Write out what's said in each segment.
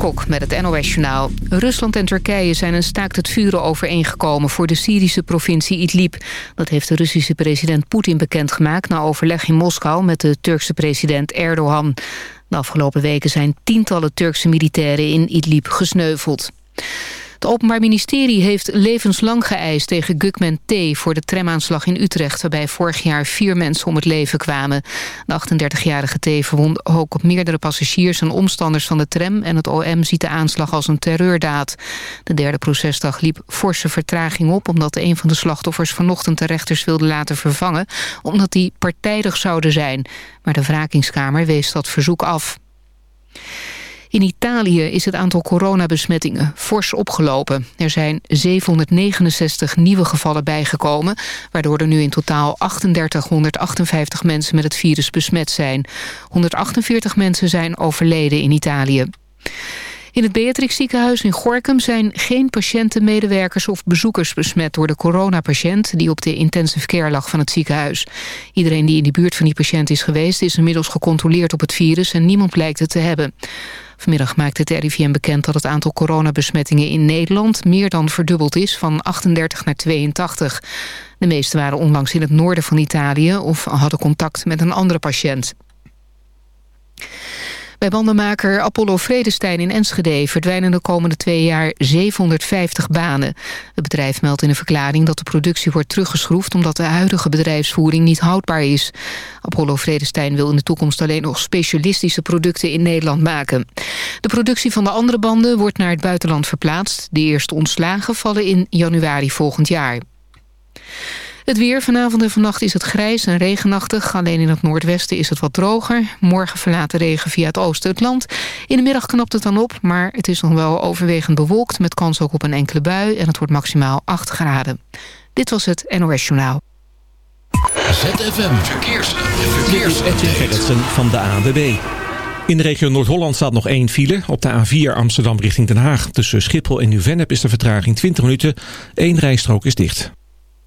Kok met het NOS-journaal. Rusland en Turkije zijn een staakt het vuren overeengekomen... voor de Syrische provincie Idlib. Dat heeft de Russische president Poetin bekendgemaakt... na overleg in Moskou met de Turkse president Erdogan. De afgelopen weken zijn tientallen Turkse militairen in Idlib gesneuveld. Het Openbaar Ministerie heeft levenslang geëist tegen Gugman T. voor de tramaanslag in Utrecht... waarbij vorig jaar vier mensen om het leven kwamen. De 38-jarige T. verwond ook op meerdere passagiers en omstanders van de tram... en het OM ziet de aanslag als een terreurdaad. De derde procesdag liep forse vertraging op... omdat een van de slachtoffers vanochtend de rechters wilde laten vervangen... omdat die partijdig zouden zijn. Maar de wrakingskamer wees dat verzoek af. In Italië is het aantal coronabesmettingen fors opgelopen. Er zijn 769 nieuwe gevallen bijgekomen... waardoor er nu in totaal 3858 mensen met het virus besmet zijn. 148 mensen zijn overleden in Italië. In het Beatrix ziekenhuis in Gorkum zijn geen patiënten, medewerkers of bezoekers besmet door de coronapatiënt die op de intensive care lag van het ziekenhuis. Iedereen die in de buurt van die patiënt is geweest is inmiddels gecontroleerd op het virus en niemand lijkt het te hebben. Vanmiddag maakte het RIVM bekend dat het aantal coronabesmettingen in Nederland meer dan verdubbeld is, van 38 naar 82. De meeste waren onlangs in het noorden van Italië of hadden contact met een andere patiënt. Bij bandenmaker Apollo Vredestein in Enschede verdwijnen de komende twee jaar 750 banen. Het bedrijf meldt in een verklaring dat de productie wordt teruggeschroefd omdat de huidige bedrijfsvoering niet houdbaar is. Apollo Vredestein wil in de toekomst alleen nog specialistische producten in Nederland maken. De productie van de andere banden wordt naar het buitenland verplaatst. De eerste ontslagen vallen in januari volgend jaar. Het weer vanavond en vannacht is het grijs en regenachtig. Alleen in het noordwesten is het wat droger. Morgen verlaat de regen via het oosten het land. In de middag knapt het dan op, maar het is nog wel overwegend bewolkt... met kans ook op een enkele bui en het wordt maximaal 8 graden. Dit was het NOS Journaal. ZFM Verkeers. Verkeers. Edwin van de ANWB. In de regio Noord-Holland staat nog één file. Op de A4 Amsterdam richting Den Haag. Tussen Schiphol en Nieuw-Vennep is de vertraging 20 minuten. Eén rijstrook is dicht.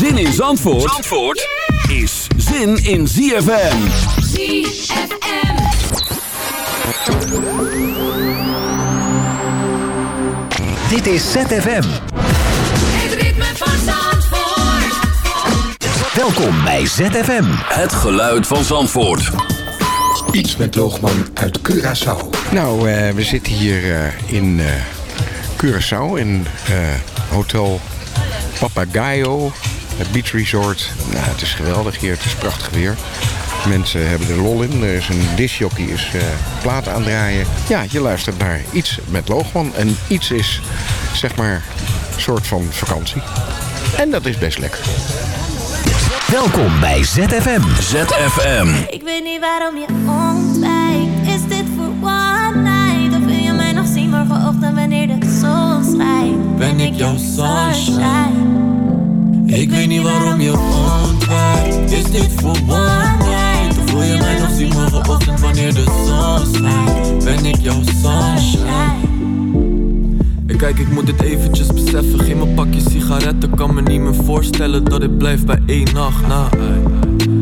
Zin in Zandvoort, Zandvoort is zin in ZFM. ZFM. Dit is ZFM. Het ritme van Zandvoort. Welkom bij ZFM. Het geluid van Zandvoort. Iets met Loogman uit Curaçao. Nou, eh, we zitten hier eh, in eh, Curaçao in eh, Hotel Papagayo, het beach resort. Nou, het is geweldig hier, het is prachtig weer. Mensen hebben er lol in. Er is een discjockey is eh platen aan het draaien. Ja, je luistert naar iets met Loogman. En iets is, zeg maar, een soort van vakantie. En dat is best lekker. Welkom bij ZFM. ZFM. Ik weet niet waarom je ontwijkt. Is dit voor one night? Of wil je mij nog zien morgenochtend wanneer de zon schijnt? Ben ik jouw sunshine? Ik weet niet waarom je ontwijkt Is dit voor one night? Voel je mij nog zien morgenochtend wanneer de zon schijnt? Ben ik jouw sunshine? Kijk, ik moet dit eventjes beseffen Geen mijn pakje sigaretten Kan me niet meer voorstellen dat ik blijf bij één nacht na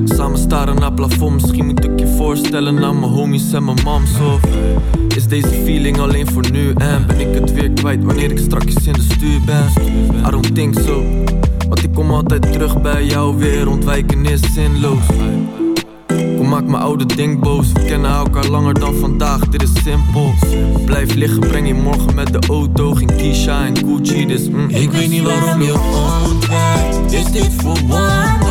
Samen staren naar plafond Misschien moet ik je voorstellen aan mijn homies en mijn mams Of is deze feeling alleen voor nu En ben ik het weer kwijt wanneer ik strakjes in de stuur ben I don't think so want ik kom altijd terug bij jou weer Ontwijken is zinloos. Kom maak mijn oude ding boos? We kennen elkaar langer dan vandaag, dit is simpel. Blijf liggen, breng je morgen met de auto. Geen Keisha en Gucci, dus mm. Ik weet niet waarom je ontwijkt. Is dit voor one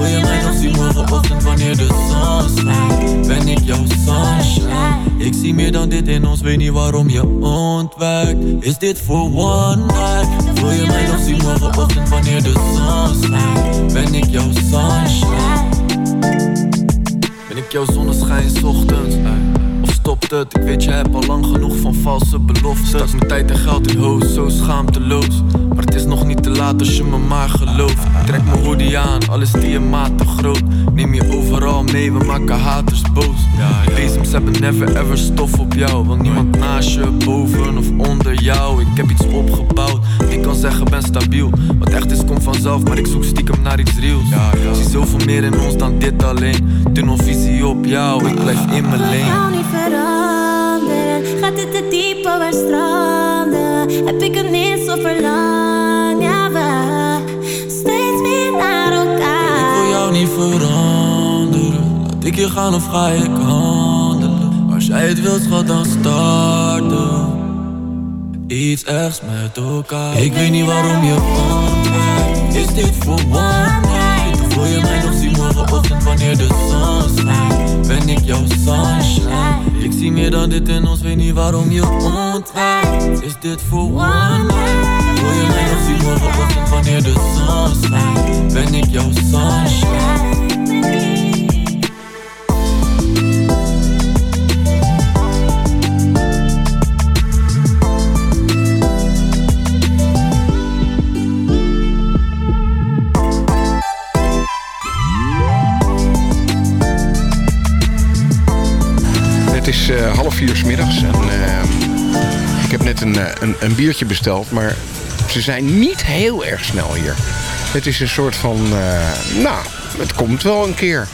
voel je mij nog zien morgenochtend wanneer de zon schijnt? Ben ik jouw sunshine? Ik zie meer dan dit in ons, weet niet waarom je ontwijkt Is dit voor one night? Voel je mij nog zien morgenochtend wanneer de zon schijnt? Ben ik jouw sunshine? Ben ik jouw zonneschijn ochtends? Het? Ik weet je hebt al lang genoeg van valse beloftes. Stak mijn tijd en geld in hoos, zo schaamteloos. Maar het is nog niet te laat als je me maar gelooft. Trek mijn hoodie aan, al is die een maat te groot. Neem je overal mee, we maken haters boos. Die bezems hebben never ever stof op jou. Want niemand naast je, boven of onder jou. Ik heb iets opgebouwd, ik kan zeggen ben stabiel. Wat echt is komt vanzelf, maar ik zoek stiekem naar iets reals Zie zoveel meer in ons dan dit alleen. Tunnelvisie op jou, ik blijf in mijn Ik Gaat dit te diep over stranden? Heb ik het niet zo verlang? Ja, we steeds meer naar elkaar. Ik wil jou niet veranderen. Laat ik je gaan of ga ik handelen? Als jij het wilt schat dan starten? Iets ergs met elkaar. Ik weet niet waarom je ontwijkt Is dit voor one voel je mij nog zien morgenochtend wanneer de zon schijnt? Ben ik jouw sunshine? Ik zie meer dan dit in ons, weet niet waarom je ontwijkt Is dit voor one night? Je mij nog zien morgenochtend wanneer de zon schijnt? Ben ik jouw sunshine? Is eh, half vier 's middags en eh, ik heb net een, eh, een, een biertje besteld, maar ze zijn niet heel erg snel hier. Het is een soort van, nou, het komt wel een keer.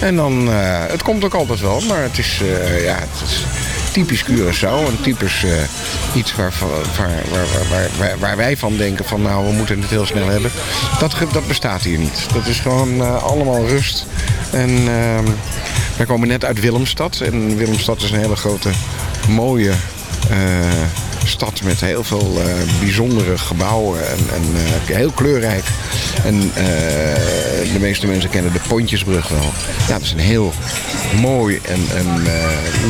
En dan, het komt ook altijd wel, maar het is, ja, het is typisch Curaçao. En typisch iets waar, waar, waar, waar, wij van denken van, nou, we moeten het heel snel hebben. Dat, dat bestaat hier niet. Dat is gewoon allemaal rust. En ehm, wij komen net uit Willemstad. En Willemstad is een hele grote, mooie eh, stad met heel veel eh, bijzondere gebouwen en, en eh, heel kleurrijk. En de meeste mensen kennen de Pontjesbrug wel. Ja, dat is een heel mooi en,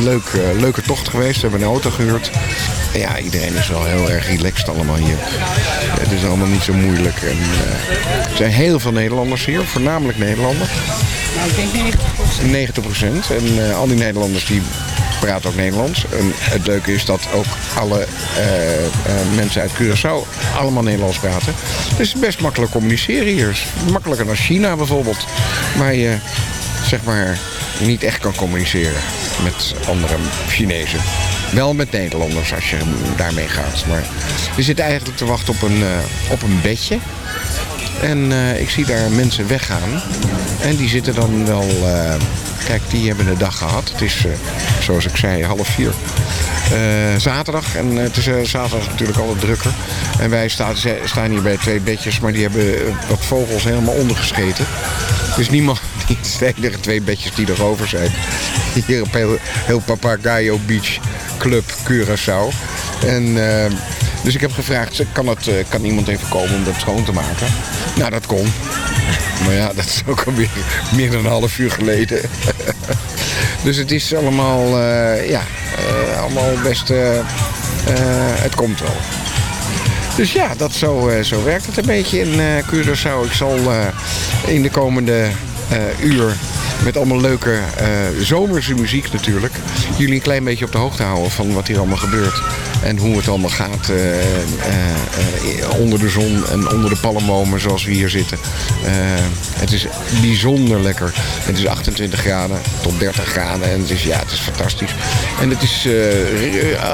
leuk, leuke tocht geweest. We hebben een auto gehuurd. Ja, iedereen is wel heel erg relaxed allemaal hier. Het is allemaal niet zo moeilijk. En, er zijn heel veel Nederlanders hier, voornamelijk Nederlanders. Nou, ik denk 90 90 procent. En eh, al die Nederlanders die praten ook Nederlands. En het leuke is dat ook alle eh, eh, mensen uit Curaçao allemaal Nederlands praten. Dus het is best makkelijk communiceren hier. Makkelijker dan China bijvoorbeeld. Waar je zeg maar niet echt kan communiceren met andere Chinezen. Wel met Nederlanders als je daarmee gaat. Maar we zitten eigenlijk te wachten op een, op een bedje. En eh, ik zie daar mensen weggaan. En die zitten dan wel... eh, kijk, die hebben de dag gehad. Het is, eh, zoals ik zei, half vier. Zaterdag. En het is eh, zaterdag natuurlijk altijd drukker. En wij staan, staan hier bij twee bedjes. Maar die hebben wat vogels helemaal ondergescheten. Dus niemand... Die de enige twee bedjes die er over zijn. Hier op heel, heel Papagayo Beach Club Curaçao. En... dus ik heb gevraagd, kan, het, eh, kan iemand even komen om dat schoon te maken? Nou, dat kon. Maar ja, dat is ook alweer meer dan een half uur geleden. dus het is allemaal, eh, ja, eh, allemaal best, het komt wel. Dus ja, dat zo, zo werkt het een beetje in Curaçao. Ik zal in de komende uur Met allemaal leuke eh, zomerse muziek natuurlijk. Jullie een klein beetje op de hoogte houden van wat hier allemaal gebeurt. En hoe het allemaal gaat eh, eh, onder de zon en onder de palmbomen zoals we hier zitten. Het is bijzonder lekker. Het is 28 graden tot 30 graden en het is, ja, het is fantastisch. En het is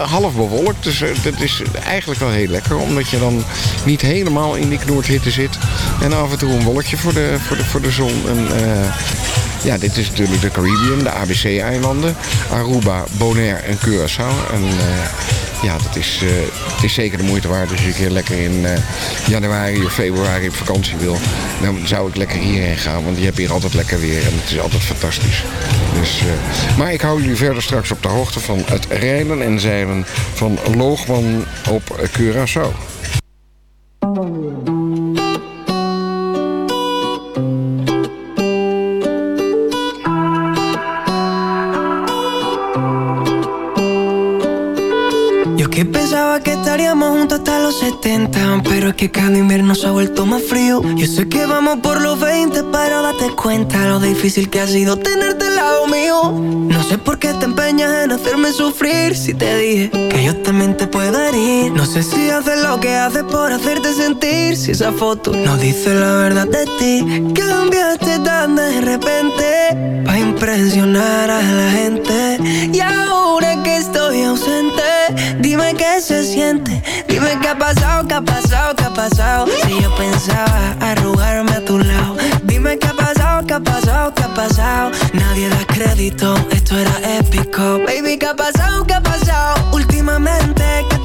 half bewolkt, dus dat is eigenlijk wel heel lekker. Omdat je dan niet helemaal in die knoordhitte zit. En af en toe een wolkje voor de, voor de, voor de zon. En, ja, dit is natuurlijk de Caribbean, de ABC-eilanden. Aruba, Bonaire en Curaçao. En eh, ja, dat is, eh, het is zeker de moeite waard als je een keer lekker in eh, januari of februari op vakantie wil. Dan zou ik lekker hierheen gaan, want je hebt hier altijd lekker weer en het is altijd fantastisch. Dus, maar ik hou jullie verder straks op de hoogte van het rijden en zeilen van Loogman op Curaçao. Que estaríamos juntos hasta los 70 Pero es que cada invierno se ha vuelto más frío. Yo sé que vamos por los 20 Pero date cuenta lo difícil que ha sido tenerte al lado mío. No sé por qué te empeñas en hacerme sufrir Si te dije que yo también te puedo herir. No sé si haces lo que haces por hacerte sentir Si esa foto no dice la verdad de ti. Cambiaste tan de repente Pa' impresionar a la gente. Y ahora que estoy ausente Se siente. Dime qué ha pasado, qué ha pasado, qué ha pasado. Si yo pensaba arrugarme a tu lado. Dime qué ha pasado, qué ha pasado, qué ha pasado. Nadie da crédito, esto era épico. Baby, qué ha pasado, qué ha pasado Últimamente, ¿qué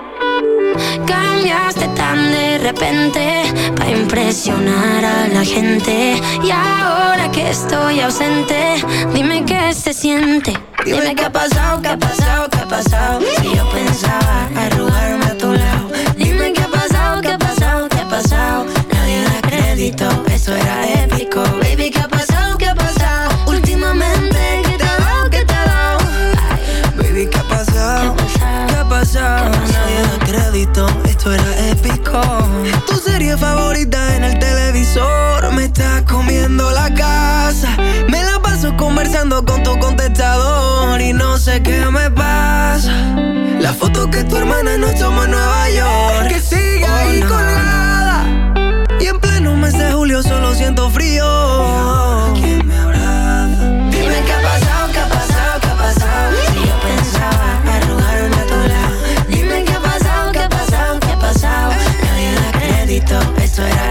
Cambiaste tan de repente para impresionar a la gente. Y ahora que estoy ausente, dime qué se siente. Dime qué ha pasado, qué ha pasado, qué ha pasado Si yo pensaba arrugarme a tu lado Dime qué ha pasado, qué ha pasado, qué ha pasado Nadie da crédito, esto era épico Tu serie favorita en el televisor. Me está comiendo la casa. Me la paso conversando con tu contestador. Y no sé qué me pasa. La foto que tu hermana nos tomó en Nueva York. Que sigue ahí colgada. Y en pleno mes de julio solo siento frío. ¿Quién me eso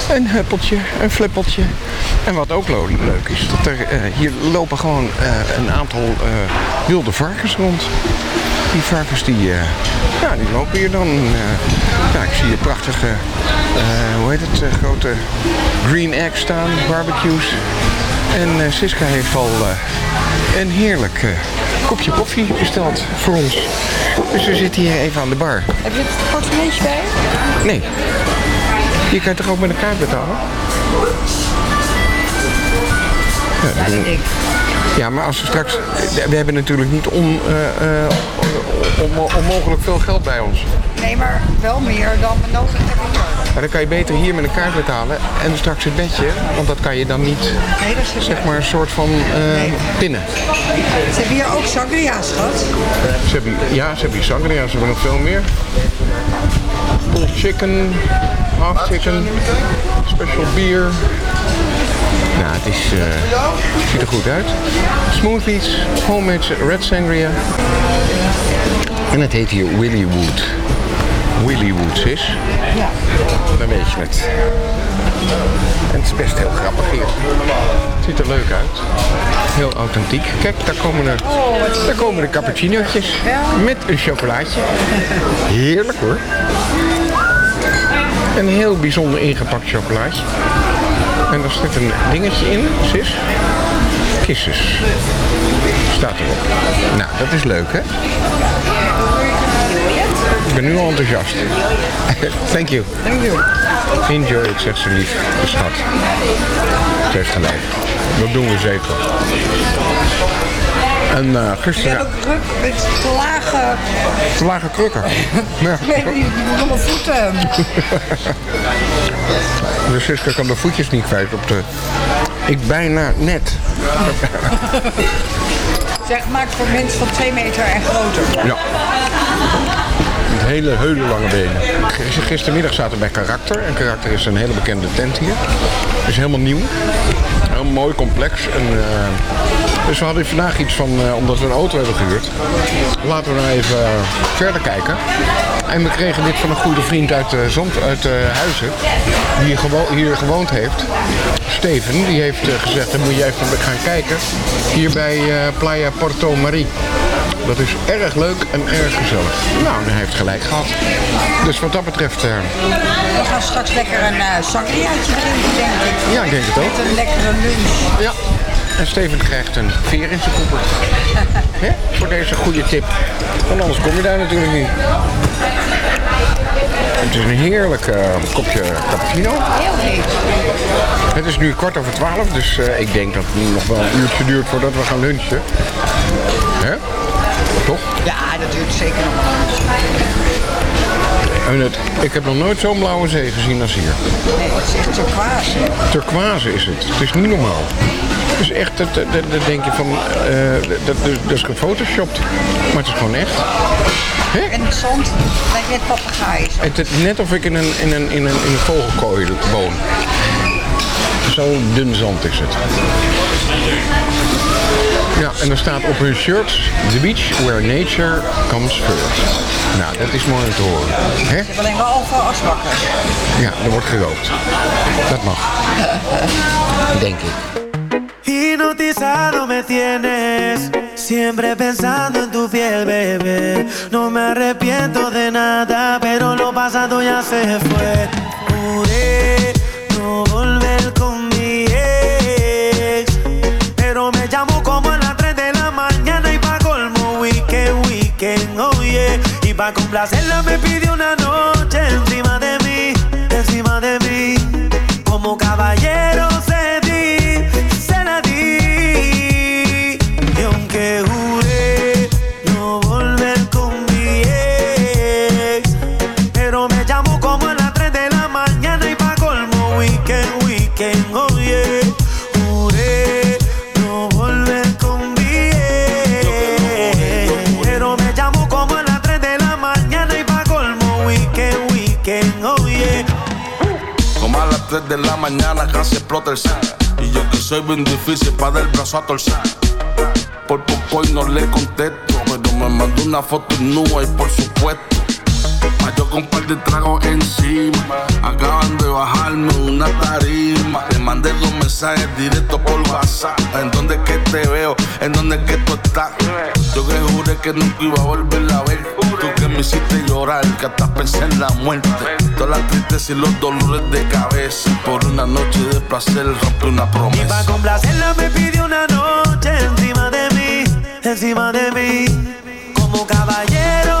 een huppeltje, een flippeltje. En wat ook leuk is, dat er eh, hier lopen gewoon eh, een aantal eh, wilde varkens rond. Die varkens die, eh, ja, die lopen hier dan. eh, ja, ik zie hier prachtige, eh, hoe heet het, eh, grote green eggs staan, barbecues. En eh, Siska heeft al eh, een heerlijk kopje koffie besteld voor ons. Dus we zitten hier even aan de bar. Heb je het portemonneetje bij? Nee. Je kan toch ook met een kaart betalen? Ja, dat doen- ja, maar als we straks... We hebben natuurlijk niet on, eh, eh, on- onmogelijk veel geld bij ons. Nee, maar wel meer dan we nodig hebben. Maar dan kan je beter hier met een kaart betalen en straks het bedje, want dat kan je dan niet, Nee, dat is zeg maar, een soort van eh, pinnen. Ze hebben hier ook sangria, schat. Ze hebben, ja, ze hebben hier sangria, ze hebben nog veel meer. Pulled chicken, half chicken, special beer. Nou, het is, eh, ziet er goed uit. Smoothies, homemade red sangria. En het heet hier Willywood. Willywood is. Ja. Dan weet je het. En het is best heel grappig hier. Het ziet er leuk uit. Heel authentiek. Kijk, daar komen er, daar komen de cappuccino'tjes. Met een chocolaatje. Heerlijk hoor. Een heel bijzonder ingepakt chocolaatje. En daar zit een dingetje in, sis. Kisses. Staat erop. Nou, dat is leuk hè? Ik ben nu al enthousiast. Thank you. Thank you. Enjoy it, zegt ze lief. De schat. Ze heeft gelijk. Dat doen we zeker. En uh, hebt gisteren... ook druk met te lage... Te lage krukken. Ja. Nee, die, die allemaal voeten. De Siska kan de voetjes niet kwijt op de... Ik bijna net. Zeg, gemaakt voor mensen van 2 meter en groter. Ja. Met hele, hele lange benen. Gistermiddag zaten we bij Karakter. En Karakter is een hele bekende tent hier. is helemaal nieuw. Heel mooi, complex. En, eh, dus we hadden vandaag iets van, eh, omdat we een auto hebben gehuurd. Laten we nou even eh, verder kijken. En we kregen dit van een goede vriend uit, uh, Zond, uit Huizen. Die hier, gewo- hier gewoond heeft. Steven, die heeft gezegd, dan moet je even gaan kijken. Hier bij Playa Porto Marie. Dat is erg leuk en erg gezellig. Nou, hij heeft gelijk gehad. Dus wat dat betreft... We gaan straks lekker een uh, sangriaatje drinken, denk ik. Ja, ik denk het ook. Met een lekkere lunch. Ja. En Steven krijgt een veer in zijn koepel. Voor deze goede tip. Want anders kom je daar natuurlijk niet. Het is een heerlijk kopje cappuccino. Heel heet. Het is nu kwart over twaalf, dus eh, ik denk dat het nog wel een uurtje duurt voordat we gaan lunchen. Hè? Toch? Ja, dat duurt zeker nog wel. En het, ik heb nog nooit zo'n blauwe zee gezien als hier. Nee, het is echt turquoise. Turquoise is het. Het is niet normaal. Het is echt, dat, dat, dat denk je van, eh, dat, dat, is gefotoshopt. Maar het is gewoon echt. En het zand lijkt net papegaai. Het is net of ik in een, in een, in een, in een vogelkooi woon. Zo dun zand is het. Ja, en er staat op hun shirts... The beach where nature comes first. Nou, dat is mooi om te horen. Hè? Ze hebben alleen asbakken. Ja, er wordt gerookt. Dat mag. Denk ik. Hipnotizado me tienes, siempre pensando en tu piel, bebé. No me arrepiento de nada, pero lo pasado ya se fue. Juré Y pa' complacerla me pidió una noche encima de mí, encima de mí. Como caballero mañana casi explota el. Y yo que soy bien difícil para dar el brazo a torcer. Por poco y no le contesto. Pero me mandó una foto nua y por supuesto. Yo con un par de tragos encima. Acaban de bajarme una tarima. Le mandé dos mensajes directos por WhatsApp. En donde es que te veo, en donde es que tú estás. Yo que juré que nunca iba a volver a ver. Tú me hiciste llorar, que hasta pensé en la muerte. Todas las tristeza y los dolores de cabeza. Por una noche de placer rompe una Y pa' promesa. complacerla me pidió una noche encima de mí, encima de mí. Como caballero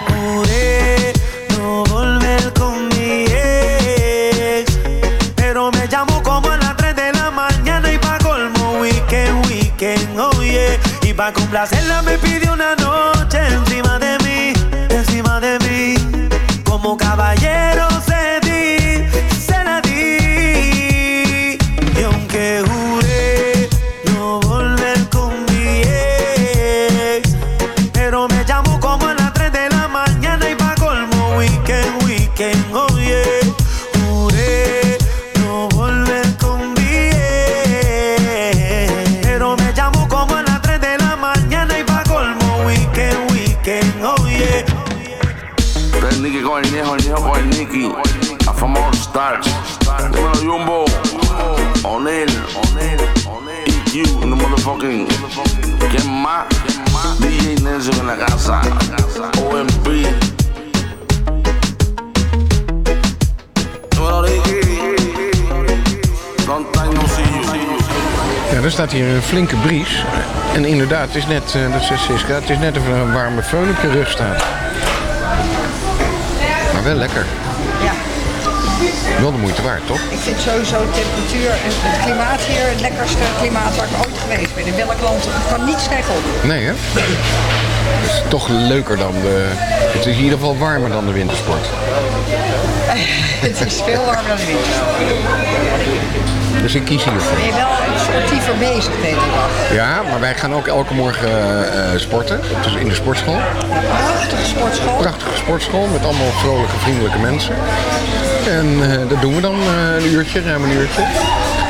No volver con mi ex, pero me llamó como a las 3 de la mañana y pa' colmo weekend, weekend, oh yeah. Y pa' complacerla me pidió una noche encima de mí, encima de mí. Como caballero motherfucking. ¿Quién más? DJ Nelson en la casa. OMP. Ja, er staat hier een flinke bries. En inderdaad, het is net, eh, dat zegt Siska, het is net of er een warme föhn op je rug staat. Maar wel lekker. Wel de moeite waard, toch? Ik vind sowieso temperatuur en het klimaat hier het lekkerste klimaat waar ik ooit geweest ben. In welk land kan niets tegenop. Nee, hè? Het is toch leuker dan de... Het is in ieder geval warmer dan de wintersport. het is veel warmer dan de winter. Dus ik kies hiervoor. Ben je wel sportiever bezig de hele dag. Ja, maar wij gaan ook elke morgen eh, sporten. Dus in de sportschool. Prachtige sportschool. Prachtige sportschool met allemaal vrolijke, vriendelijke mensen. En eh, dat doen we dan eh, een uurtje, ruim een uurtje.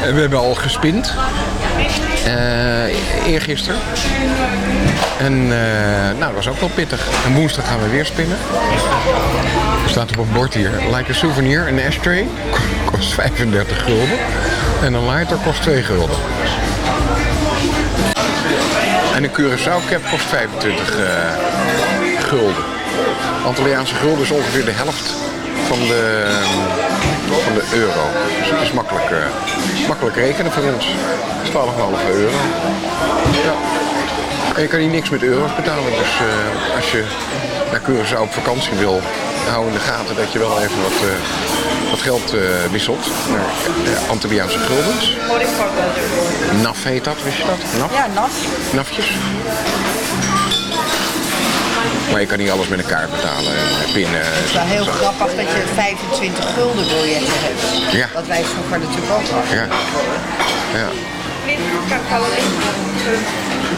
En we hebben al gespind. Eh eergisteren. En eh, nou, dat was ook wel pittig. En woensdag gaan we weer spinnen. Er staat op een bord hier. Like a souvenir, een ashtray. Kost 35 gulden. En een lighter kost 2 gulden. En een Curaçao cap kost 25 eh, gulden. Antilliaanse gulden is ongeveer de helft van de, van de euro. Dus het is makkelijk, eh, makkelijk rekenen voor ons. Het is 12,5 euro. Ja. En je kan hier niks met euro's betalen. Dus eh, als je naar Curaçao op vakantie wil, hou in de gaten dat je wel even wat, geld eh, wisselt naar eh, Antilliaanse guldens. NAF heet dat, wist je dat? NAF? Ja, nat. Nafjes. Maar je kan niet alles met een kaart betalen en eh, pinnen. Het is wel heel grappig dat je 25 gulden biljetten hebt. Ja. Dat wij vroeger natuurlijk ook hadden. Ja. ja.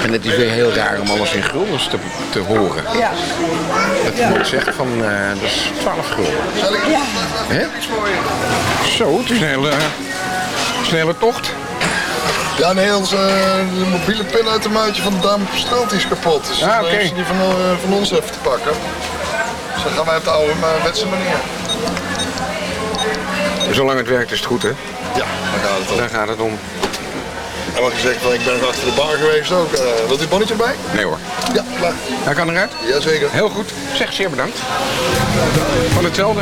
En het is weer heel raar om alles in guldens te, te horen. Ja. Dat Ja. wordt zegt van, eh, dat is 12 gulden. Ja. Hè? Zo, het is een hele, snelle tocht. Ja, nee, onze eh, de mobiele pinautomaatje van de dame op die is kapot. Dus dan oké. heeft ze die van, eh, van ons even te pakken. Dus dan gaan wij op de oude maar wetse manier. Zolang het werkt is het goed, hè? Ja, daar gaat het om. Daar gaat het om. En wat gezegd van ik ben er achter de bar geweest ook. Eh wilt u het bonnetje erbij? Nee hoor. Ja, klaar. Hij kan eruit? Jazeker. Heel goed. Zeg, zeer bedankt. Van hetzelfde.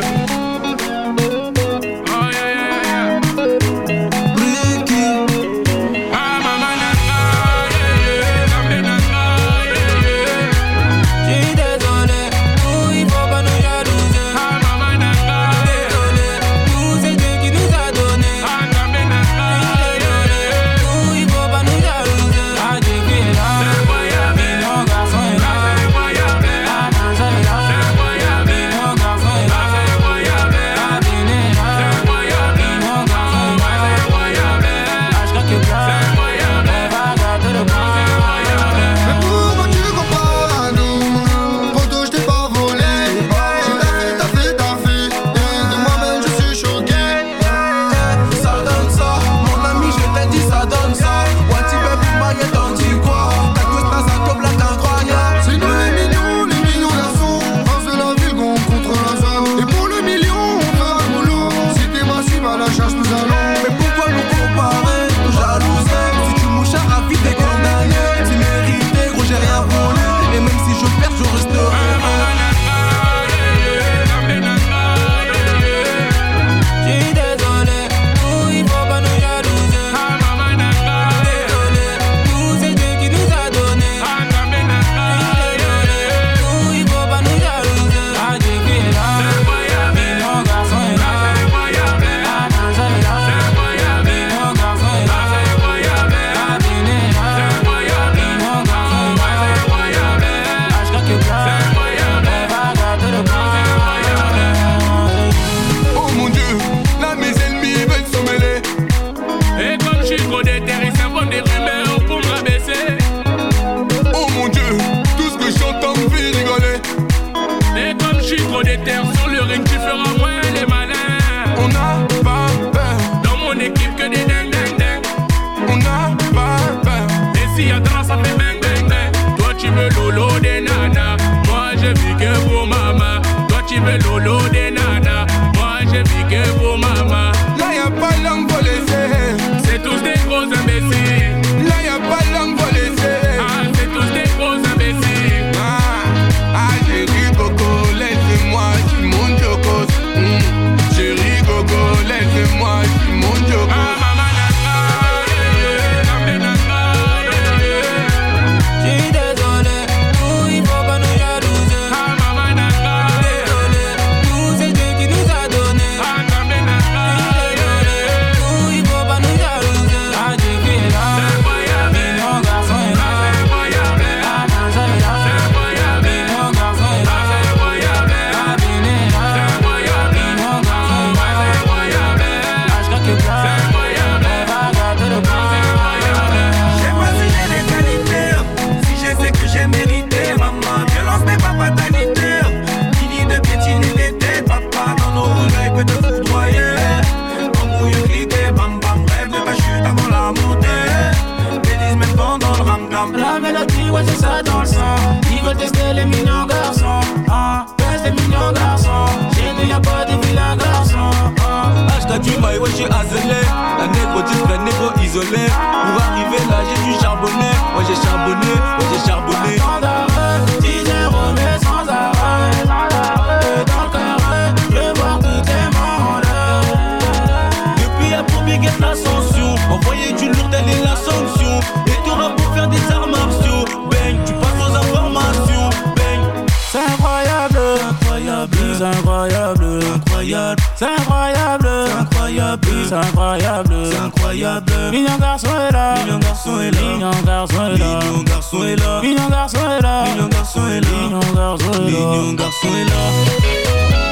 Incroyable, c'est incroyable, incroyable, c'est incroyable, c'est incroyable. Mignon garçon est là, mignon garçon est là, mignon garçon est là, mignon garçon est là, mignon garçon est là, mignon garçon est là, mignon garçon est là,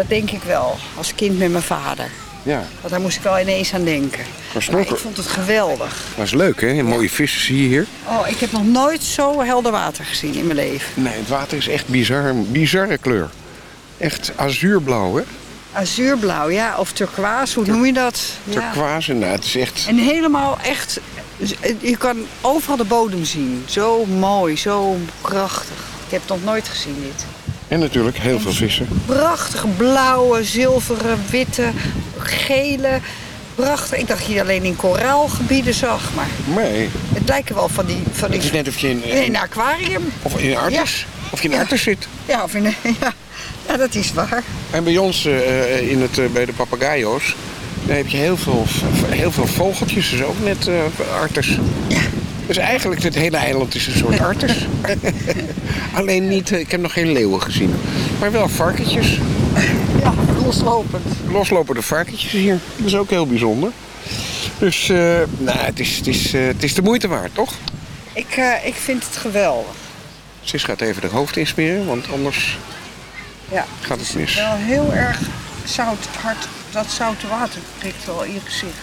Dat denk ik wel. Als kind met mijn vader. Ja. Want daar moest ik wel ineens aan denken. Maar ik vond het geweldig. Dat is leuk, hè? Mooie vissen zie je hier. Oh, ik heb nog nooit zo helder water gezien in mijn leven. Nee, het water is echt bizar, bizarre kleur. Echt azuurblauw, hè? Azuurblauw, ja. Of turquoise, hoe noem je dat? Ja. Turquoise, nou, het is echt... En helemaal echt... Je kan overal de bodem zien. Zo mooi, zo prachtig. Ik heb het nog nooit gezien, dit. En natuurlijk heel veel vissen. Prachtige blauwe, zilveren, witte, gele. Prachtig. Ik dacht dat je die alleen in koraalgebieden zag, maar Nee, het lijken wel van die... Van die het is net of je in, in een aquarium. of in een artis, of je in een artis zit. Ja, of in een, ja. ja, dat is waar. En bij ons eh, in het, eh, bij de papagayo's, daar heb je heel veel, heel veel vogeltjes. Dus ook net eh arters. Dus eigenlijk het hele eiland is een soort arters. Alleen niet, eh, ik heb nog geen leeuwen gezien. Maar wel varkentjes. Ja, loslopend. Loslopende varkentjes hier. Dat is ook heel bijzonder. Dus eh, nou, het, is, het, is, eh, het is de moeite waard, toch? Ik, eh, ik vind het geweldig. Sis gaat even de hoofd insmeren, want anders Ja. gaat het mis. Wel heel erg zout, hard. Dat zoute water prikt wel in je gezicht.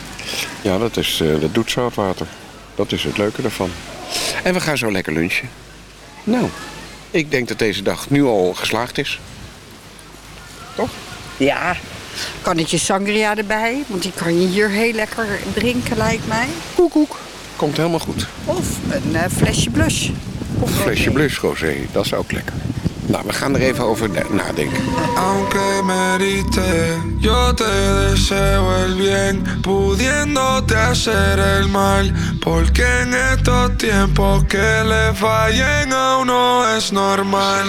Ja, dat, is, eh, dat doet zoutwater. Dat is het leuke daarvan. En we gaan zo lekker lunchen. Nou, ik denk dat deze dag nu al geslaagd is. Toch? Ja. Kan het je sangria erbij? Want die kan je hier heel lekker drinken, lijkt mij. Koek, koek. Komt helemaal goed. Of een eh, flesje blush. Of een flesje blush rosé, dat is ook lekker. Nou, we gaan er even over na- nadenken. Aunque me heriste, yo te deseo el bien, pudiéndote hacer el mal. Porque en estos tiempos que le fallen a uno es normal.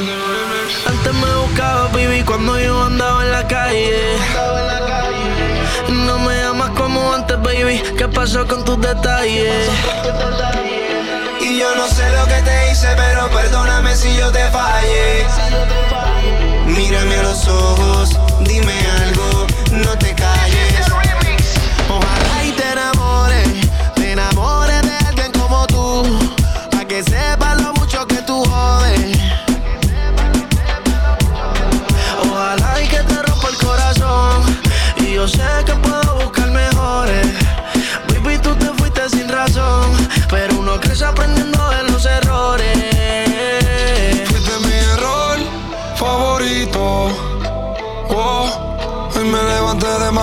Antes me buscaba, baby, cuando yo andaba en la calle. No me llamas como antes, baby. ¿Qué pasó con tus detalles? Yo no sé lo que te hice, pero perdóname si yo te fallé. Mírame a los ojos, dime algo, no te calles.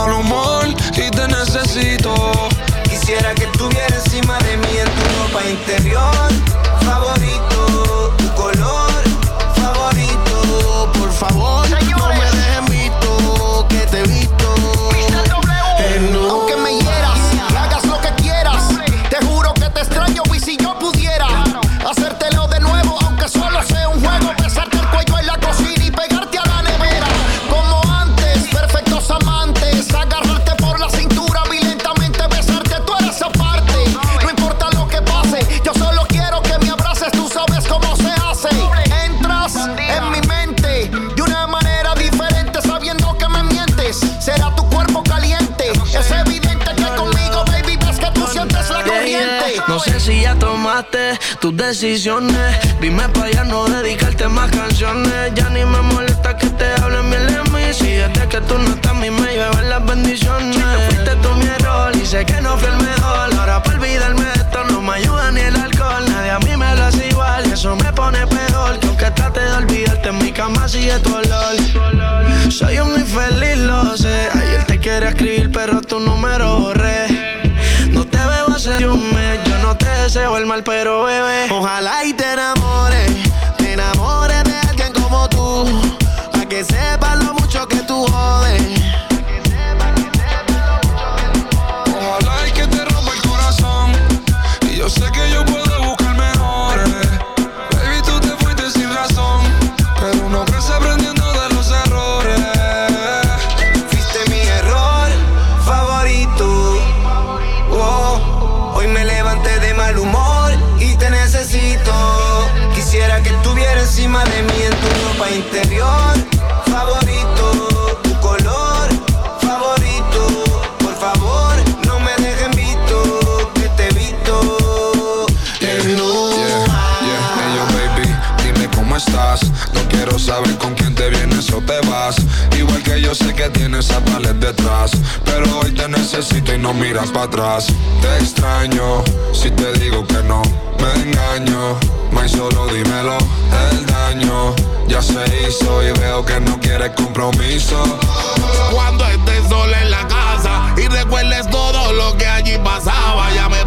Mal humor y te necesito. Quisiera que estuviera encima de mí en tu ropa interior. tomaste tus decisiones. Dime pa' ya no dedicarte más canciones. Ya ni me molesta que te hablen bien de mí. Si desde que tú no estás, a mí me llevan las bendiciones. Fuiste tú mi error y sé que no fui el mejor. Ahora para olvidarme de esto no me ayuda ni el alcohol. Nadie a mí me lo hace igual eso me pone peor. Que aunque trate de olvidarte, en mi cama sigue tu olor. Soy un infeliz, lo sé. Ayer te quería escribir, pero tu número borré. No te veo hace un mes, deseo el mal, pero bebé. Ojalá y te enamores, te enamores de alguien como tú. Pa' que sepas lo mucho que tú jodes. Tienes a detrás. Pero hoy te necesito y no miras para atrás. Te extraño, si te digo que no, me engaño. May solo dímelo, el daño ya se hizo y veo que no quieres compromiso. Cuando estés sola en la casa y recuerdes todo lo que allí pasaba, ya me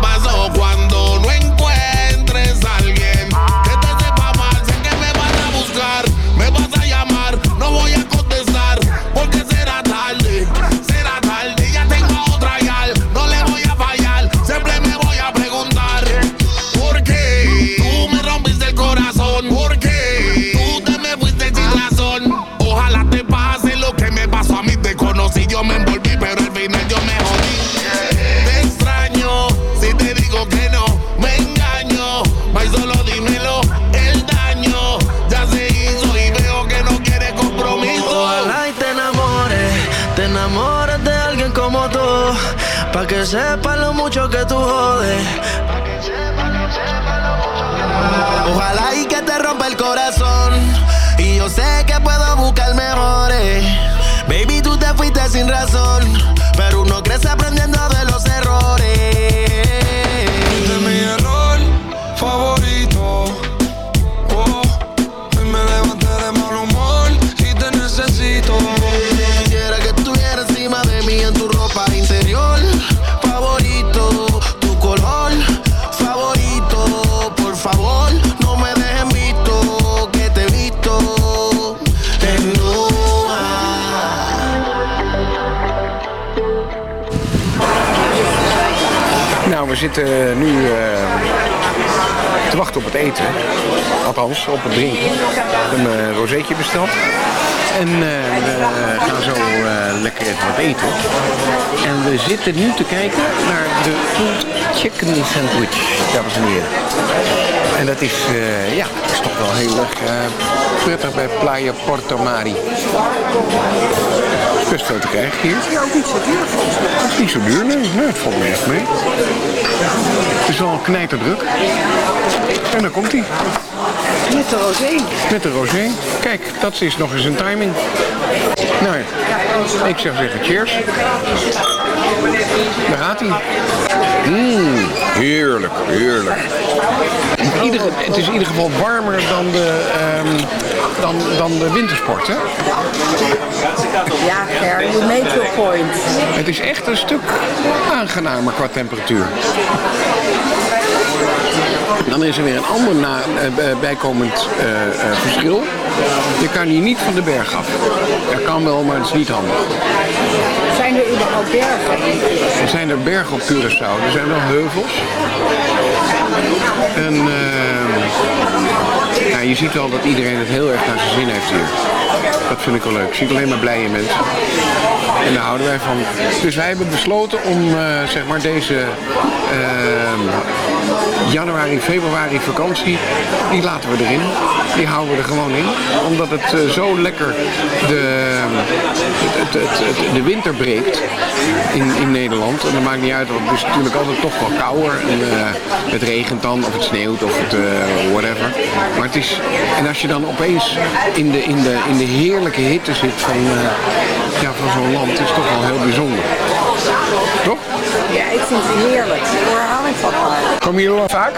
zitten nu eh, te wachten op het eten. Althans, op het drinken. Een rozeetje besteld. En eh, we gaan zo eh, lekker even wat eten. En we zitten nu te kijken naar de Pulled Chicken Sandwich, dames en heren. En dat is, eh, ja, dat is toch wel heel erg eh, prettig bij Playa Porto Mari. Het is best veel te krijgen hier. Ja, ook niet zo duur. Niet zo duur, nee. nee het valt me echt mee. Het is wel knijterdruk. En dan komt hij. Met de rosé. Met de rosé. Kijk, dat is nog eens een timing. Nou, ja, ik zou zeggen cheers. Daar gaat hij. Mmm, heerlijk, heerlijk. In ieder, het is in ieder geval warmer dan de, ehm, dan, dan de wintersport, hè? Ja, Ger, you make your point. Het is echt een stuk aangenamer qua temperatuur. Dan is er weer een ander na, eh, bijkomend eh, eh, verschil. Je kan hier niet van de berg af. Dat kan wel, maar het is niet handig. Zijn er überhaupt bergen? Er zijn er bergen op Curaçao. Er zijn wel heuvels. En eh, ja, je ziet wel dat iedereen het heel erg naar zijn zin heeft hier. Dat vind ik wel leuk. Ik zie alleen maar blije mensen. En daar houden wij van. Dus wij hebben besloten om eh, zeg maar deze ehm, januari, februari vakantie, die laten we erin. Die houden we er gewoon in. Omdat het eh, zo lekker de, het, het, de winter breekt in, in Nederland. En dat maakt niet uit, want het is natuurlijk altijd toch wel kouder. En, eh, het regent dan, of het sneeuwt, of het whatever. Maar het is, en als je dan opeens in de, in de, in de heerlijke hitte zit van, eh, ja, van zo'n land, is het toch wel heel bijzonder. Toch? Ja, ik vind het heerlijk. Daar hou ik van. Komen jullie al vaak?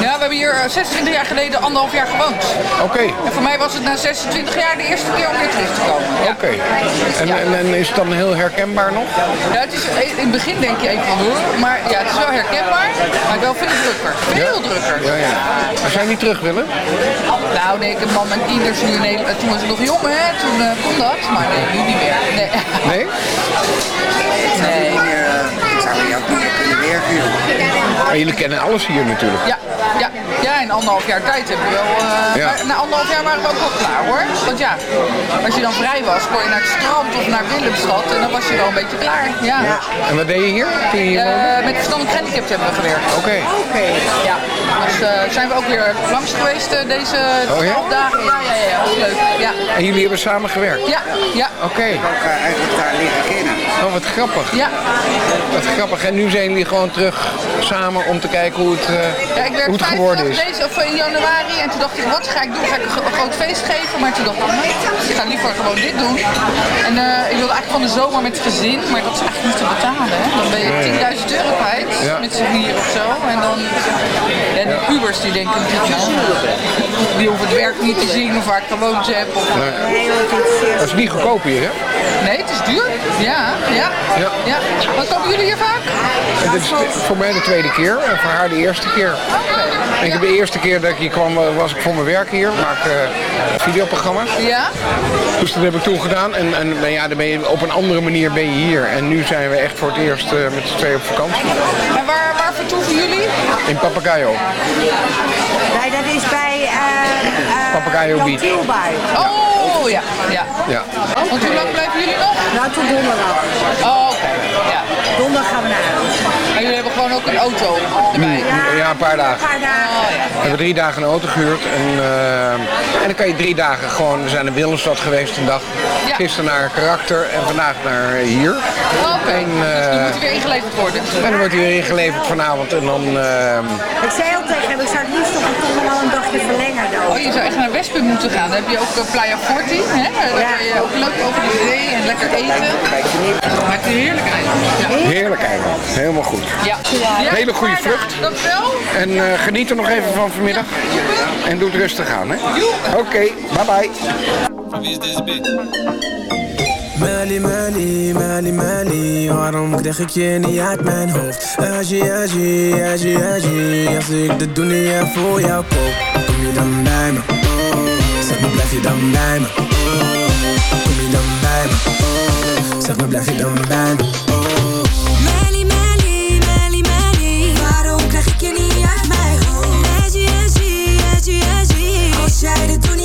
Ja, we hebben hier eh, 26 jaar geleden anderhalf jaar gewoond. Oké. En voor mij was het na 26 jaar de eerste keer om weer terug te komen. Ja. Oké. En, en, en is het dan heel herkenbaar nog? Ja, het is, in het begin denk je even van hoor, maar ja, het is wel herkenbaar, maar wel veel drukker. Veel drukker. Ja, ja. Maar zou je niet terug willen? Nou nee, ik heb man mijn kinders nu in Nederland, toen was ik nog jong hè, toen eh, kon dat, maar nee, nu niet meer. Nee? Nee? Nee. Ik zou hier ook niet meer kunnen werken, joh. Maar jullie kennen alles hier natuurlijk. Ja, ja, ja, in anderhalf jaar tijd hebben we wel. eh, Ja. maar na anderhalf jaar waren we ook wel klaar hoor. Want ja, als je dan vrij was, kon je naar het strand of naar Willemstad en dan was je wel een beetje klaar. Ja. En wat deed je hier? Je hier? Eh, met verstandelijk gehandicapten hebben we gewerkt. Oké. Oké. Ja. Dus eh, zijn we ook weer langs geweest deze Oh, ja? 12 dagen. Ja, ja, ja, was leuk. Ja. En jullie hebben samen gewerkt? Ja, ja. Oké. Ook eh, eigenlijk daar leren kennen. Oh, wat grappig. Ja. Wat grappig. En nu zijn jullie gewoon terug samen om te kijken hoe het, eh, Ja, ik hoe werd het geworden 50 is. deze, of in januari en toen dacht ik, wat ga ik doen? Ga ik een gro- een groot feest geven? Maar toen dacht ik, nee, ik ga liever gewoon dit doen. En eh, ik wilde eigenlijk van de zomer met het gezin, maar dat is eigenlijk niet te betalen. Hè? Dan ben je Nee. 10.000 euro kwijt Ja. met z'n vier of zo. En dan, ja, die pubers die denken nou, die hoeven het werk niet te zien of waar ik gewoond heb. Of, Dat is niet goedkoop hier, hè? Nee, het is duur. Ja, ja. Ja. ja. Wat komen jullie hier vaak? Dit is voor mij de tweede keer en voor haar de eerste keer. En ik heb de eerste keer dat ik hier kwam, eh, was ik voor mijn werk hier. Maak eh, videoprogramma's. Ja? Dus dat heb ik toen gedaan. En, en ja, dan ben je, op een andere manier ben je hier. En nu zijn we echt voor het eerst eh, met z'n tweeën op vakantie. En waar, waar vertoeven jullie? In Papagayo. Nee, dat is bij uh, Papagayo Beach. Oh, ja, ja. Ja. Want hoe lang blijven jullie nog? Nou, tot donderdag. Oh, oké. Ja. Donderdag gaan we naar. Hebben gewoon ook een auto erbij? Ja, een paar dagen. Een paar dagen. We hebben drie dagen een auto gehuurd. En, eh, en dan kan je drie dagen gewoon... We zijn in Willemstad geweest een dag. Ja. Gisteren naar Karakter en vandaag naar hier. Oh, Oké, En, dus die eh, moet weer ingeleverd worden. En dan wordt hij weer ingeleverd vanavond. En dan... eh, Ik zei al tegen hem, ik zou het liefst toch toch nog wel een dagje verlengen. Oh, je zou echt naar Westpunt moeten gaan. Dan heb je ook eh, Playa Forti. Hè? Daar kan je ook leuk over de zee en lekker eten. Maar het is een heerlijk eiland. Ja. heerlijk eiland. Helemaal goed. Ja. Hele goede vlucht. Dankjewel. En eh, geniet er nog even van vanmiddag. En doe het rustig aan, hè? Oké, bye bye. Mali, Mali, Mali, Mali, waarom krijg ik je niet uit mijn hoofd? Aji, Aji, Aji, Aji, als ik de dunia voor jou koop, kom je dan bij me? Oh, zeg maar blijf je dan bij me? Oh, kom je dan bij me? Oh, zeg maar blijf je dan bij me? Mali, Als jij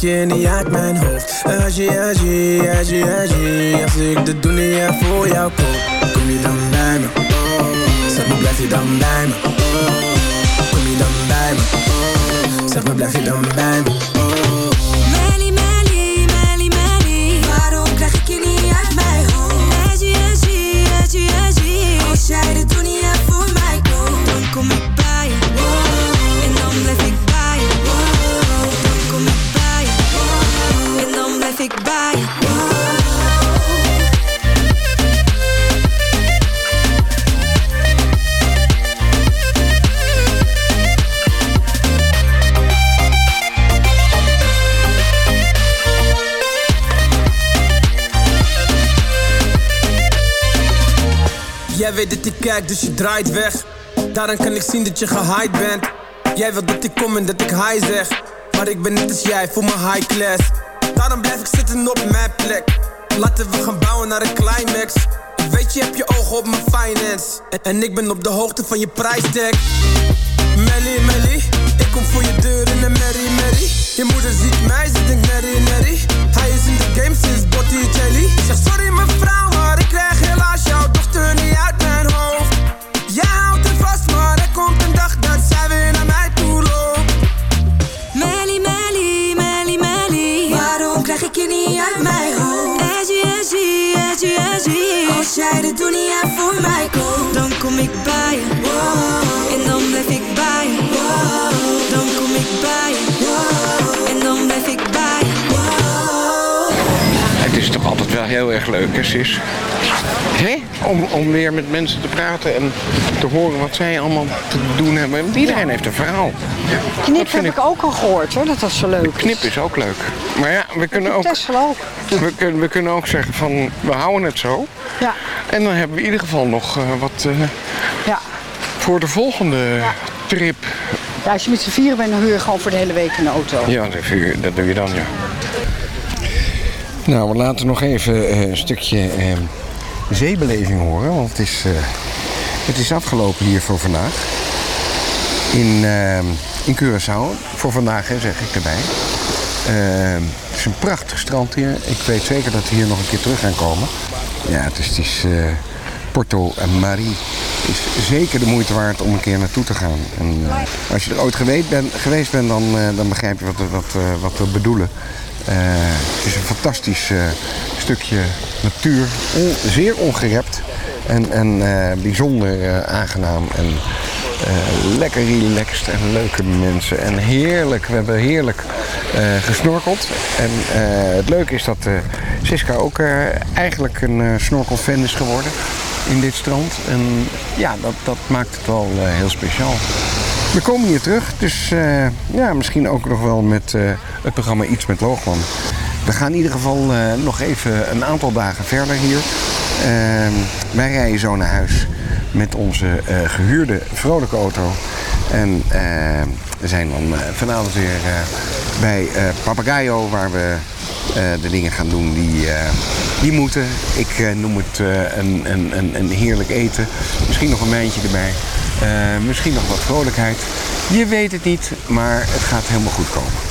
je niet uit mijn hoofd? Aji, Aji, Aji, Aji, als ik de dunia voor jou koop, kom je dan bij me? Oh, zeg maar blijf je dan bij me? Dus je draait weg. Daaraan kan ik zien dat je gehyped bent. Jij wilt dat ik kom en dat ik hi zeg. Maar ik ben net als jij, voor mijn high class. Daarom blijf ik zitten op mijn plek. Laten we gaan bouwen naar een climax. Weet, je hebt je ogen op mijn finance. En, ik ben op de hoogte van je prijstag. Melly, Melly, ik kom voor je deur in een Mary, Mary. Je moeder ziet mij, ze denkt Mary, Mary. Hij is in de game sinds Botticelli. Zeg sorry mevrouw, maar ik krijg helaas jouw dochter niet uit Als jij de doet niet echt voor mij koopt, dan kom ik bij je. Wow. En dan blijf ik bij je. Wow. Dan kom ik bij je. Wow. En dan blijf ik bij je. Wow. Het is toch altijd wel heel erg leuk, hè, sis? Hé? Om, om weer met mensen te praten en te horen wat zij allemaal te doen hebben. Want Iedereen heeft een verhaal. Knip heb ik ook al gehoord hoor, dat dat zo leuk is. Knip is ook leuk. Maar ja, we kunnen ook, Tessel ook. we kunnen, we kunnen ook zeggen van we houden het zo. Ja. En dan hebben we in ieder geval nog eh, wat eh, Ja. voor de volgende trip. ja, als je met z'n vieren bent, dan huur je gewoon voor de hele week een auto. Ja, dat doe je, dat doe je dan, ja. Nou, we laten nog even eh, een stukje eh, zeebeleving horen. Want het is, het is afgelopen hier voor vandaag. In, eh, in Curaçao. Voor vandaag, hè, zeg ik erbij. Eh, het is een prachtig strand hier. Ik weet zeker dat we hier nog een keer terug gaan komen. Ja, is, het is eh, Porto Marie. Is zeker de moeite waard om een keer naartoe te gaan. En, eh, als je er ooit geweest bent, geweest bent dan, eh, dan begrijp je wat, wat, wat we bedoelen. Het is een fantastisch stukje natuur. Zeer ongerept. En, en bijzonder aangenaam. En eh, lekker relaxed en leuke mensen. En heerlijk, we hebben heerlijk eh, gesnorkeld. En eh, het leuke is dat Siska ook eigenlijk een snorkelfan is geworden in dit strand. En ja, dat, dat maakt het wel heel speciaal. We komen hier terug, dus ja, misschien ook nog wel met het programma Iets met Loogman. We gaan in ieder geval nog even een aantal dagen verder hier. Wij rijden zo naar huis met onze eh, gehuurde vrolijke auto. En eh, we zijn dan eh, vanavond weer bij Papagayo, waar we de dingen gaan doen die, die moeten. Ik noem het een, een, een, een heerlijk eten. Misschien nog een mijntje erbij. Misschien nog wat vrolijkheid. Je weet het niet, maar het gaat helemaal goed komen.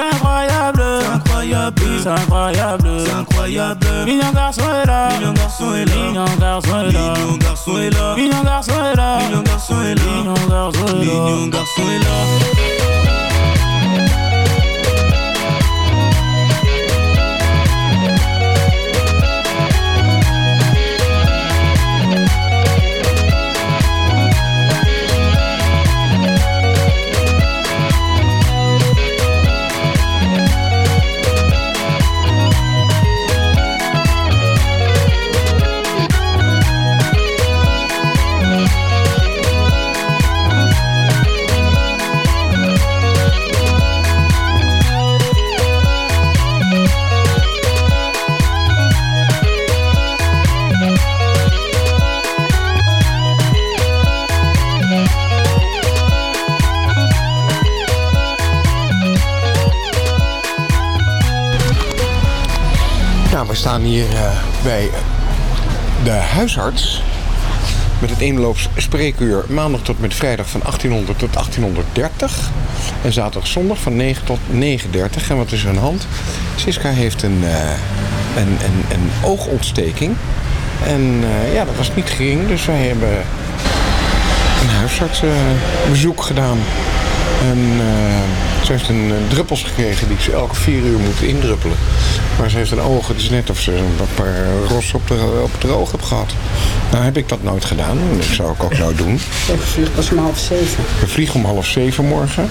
Incroyable, c'est incroyable, incroyable, c'est incroyable, c'est incroyable. Mignon garçon est là, mignon garçon est là, mignon garçon est là, mignon garçon est là, mignon garçon est là, mignon garçon est là, mignon garçon est là, staan hier eh, bij de huisarts. Met het eenloops spreekuur maandag tot met vrijdag van 1800 tot 1830. En zaterdag zondag van 9 tot 9.30. En wat is er aan de hand? Siska heeft een, eh, een, een, een oogontsteking. En eh, ja, dat was niet gering. Dus wij hebben een huisartsbezoek gedaan. En eh, ze heeft een druppels gekregen die ze elke vier uur moet indruppelen. Maar ze heeft een oog, het is net of ze een paar ros op de, op de oog heeft gehad. Nou heb ik dat nooit gedaan. En dat zou ik ook nooit doen. Ik vlieg pas om half zeven. We vliegen om half zeven morgen.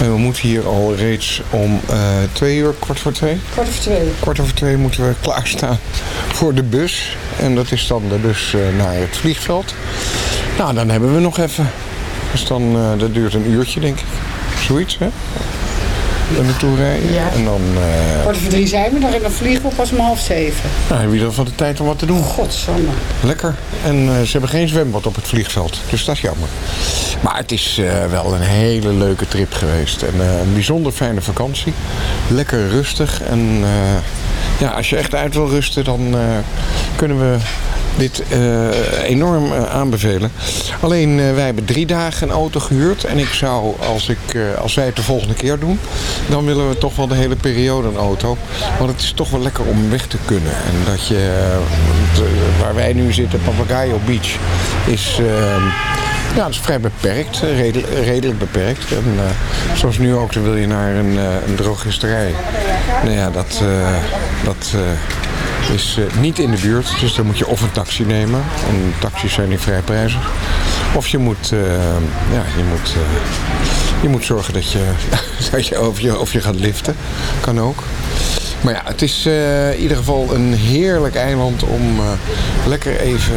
En we moeten hier al reeds om eh, twee uur, kwart voor twee. Kwart over twee. Kwart over twee moeten we klaarstaan voor de bus. En dat is dan de bus eh, naar het vliegveld. Nou, dan hebben we nog even. Dus dan, eh, dat duurt een uurtje, denk ik. Zoiets, hè? Er naartoe rijden. Ja. En dan Kwart over drie zijn we nog en dan vliegen we pas om half zeven. nou, hebben in ieder geval de tijd om wat te doen. Godsamme. Lekker. En eh, ze hebben geen zwembad op het vliegveld. Dus dat is jammer. Maar het is wel een hele leuke trip geweest. En een bijzonder fijne vakantie. Lekker rustig. En ja, als je echt uit wil rusten, dan eh, kunnen we dit eh, enorm eh, aanbevelen. Alleen wij hebben drie dagen een auto gehuurd. En ik zou, als, ik, als wij het de volgende keer doen, dan willen we toch wel de hele periode een auto. Want het is toch wel lekker om weg te kunnen. En dat je, waar wij nu zitten, Papagayo Beach, is... ja, het is vrij beperkt, eh, redelijk, beperkt. En eh, zoals nu ook, dan wil je naar een, eh, een drogisterij. Nou ja, dat, dat is niet in de buurt. Dus dan moet je of een taxi nemen. En taxis zijn niet vrij prijzig. Of je moet, ja, je moet, je moet zorgen dat je, dat je, of je, of je gaat liften. Kan ook. Maar ja, het is in ieder geval een heerlijk eiland om lekker even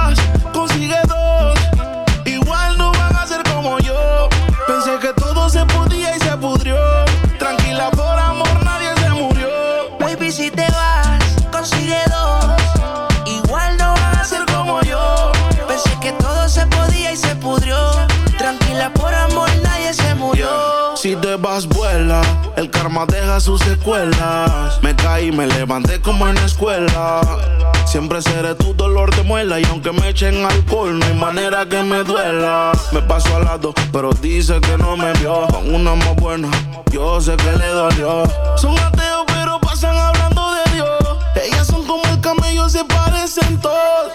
karma deja sus secuelas. Me caí, me levanté como en la escuela. Siempre seré tu dolor de muela. Y aunque me echen alcohol, no hay manera que me duela. Me paso al lado, pero dice que no me vio. Con una más buena, yo sé que le dolió. Son ateos, pero pasan hablando de Dios. Ellas son como el camello, se parecen todos.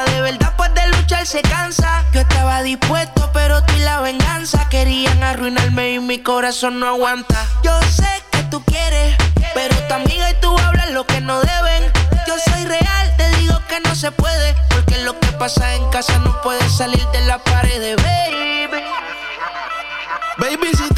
De verdad, pues de luchar se cansa. Yo estaba dispuesto, pero tú y la venganza querían arruinarme y mi corazón no aguanta. Yo sé que tú quieres, pero tu amiga y tú hablan lo que no deben. Yo soy real, te digo que no se puede. Porque lo que pasa en casa no puede salir de la pared, baby. Baby, si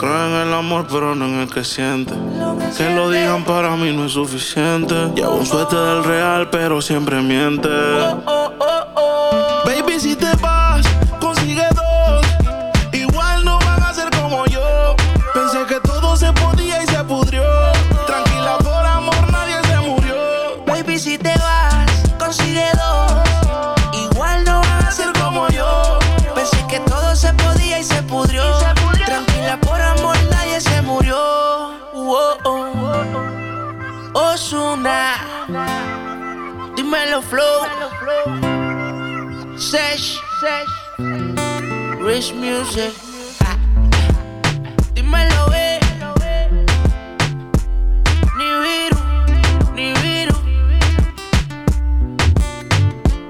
creo en el amor, pero no en el que siente. Que lo digan para mí no es suficiente. Llevo un suerte del real, pero siempre miente. Dímelo flow. Sesh, Rich music. Dímelo, eh. Nibiru, Nibiru.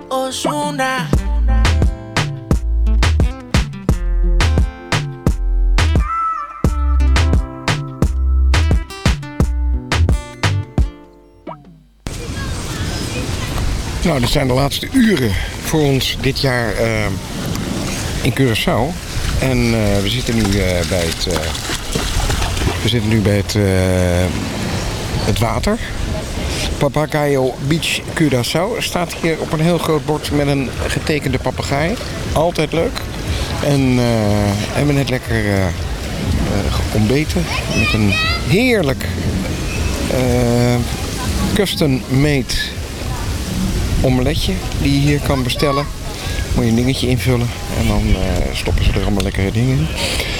Osuna. Nou, dit zijn de laatste uren voor ons dit jaar eh, in Curaçao. En eh, we zitten nu eh, bij het. eh, we zitten nu bij het, eh, het water. Papagayo Beach Curaçao staat hier op een heel groot bord met een getekende papegaai. Altijd leuk. En eh, we hebben net lekker eh, eh, ontbeten met een heerlijk eh, custom-made omeletje die je hier kan bestellen. Moet je een dingetje invullen en dan eh, stoppen ze er allemaal lekkere dingen in.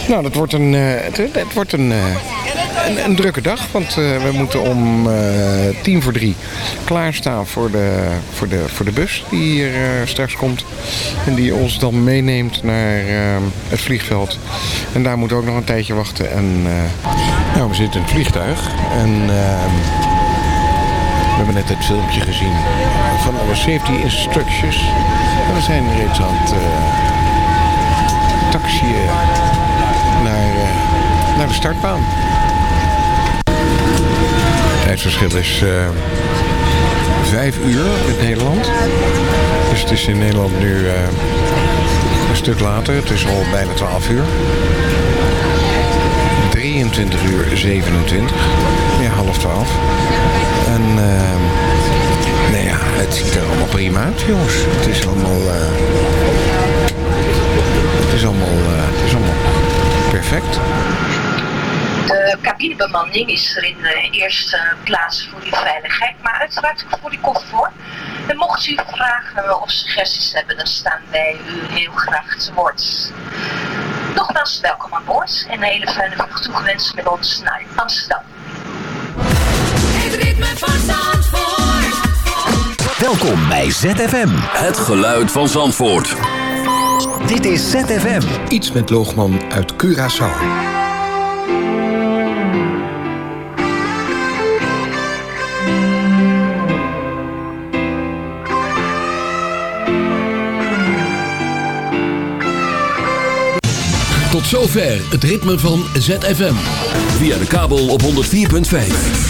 Nou, dat wordt een, eh, het, wordt een, eh, een, een drukke dag, want we moeten om tien voor drie klaarstaan voor de, voor de, voor de bus die hier straks komt. En die ons dan meeneemt naar het vliegveld. En daar moeten we ook nog een tijdje wachten. En, nou, we zitten in het vliegtuig en... we hebben net het filmpje gezien van alle safety instructions. En we zijn reeds aan het uh, taxiën naar, eh, naar de startbaan. Het tijdsverschil is vijf uur in Nederland. Dus het is in Nederland nu een stuk later. Het is al bijna 12 uur. 23 uur 27. Ja, half 12. En het ziet er allemaal prima uit, jongens. Het is allemaal... eh, het is allemaal... eh, het is allemaal perfect. De cabinebemanning is er in de eerste plaats voor die veiligheid, maar uiteraard ook voor die comfort. En mocht u vragen of suggesties hebben, dan staan wij u heel graag te woord. Nogmaals welkom aan boord en een hele fijne vlucht toegewenst met ons naar Amsterdam. Welkom bij ZFM. Het geluid van Zandvoort. Dit is ZFM. Iets met Loogman uit Curaçao. Tot zover het ritme van ZFM. Via de kabel op 104.5.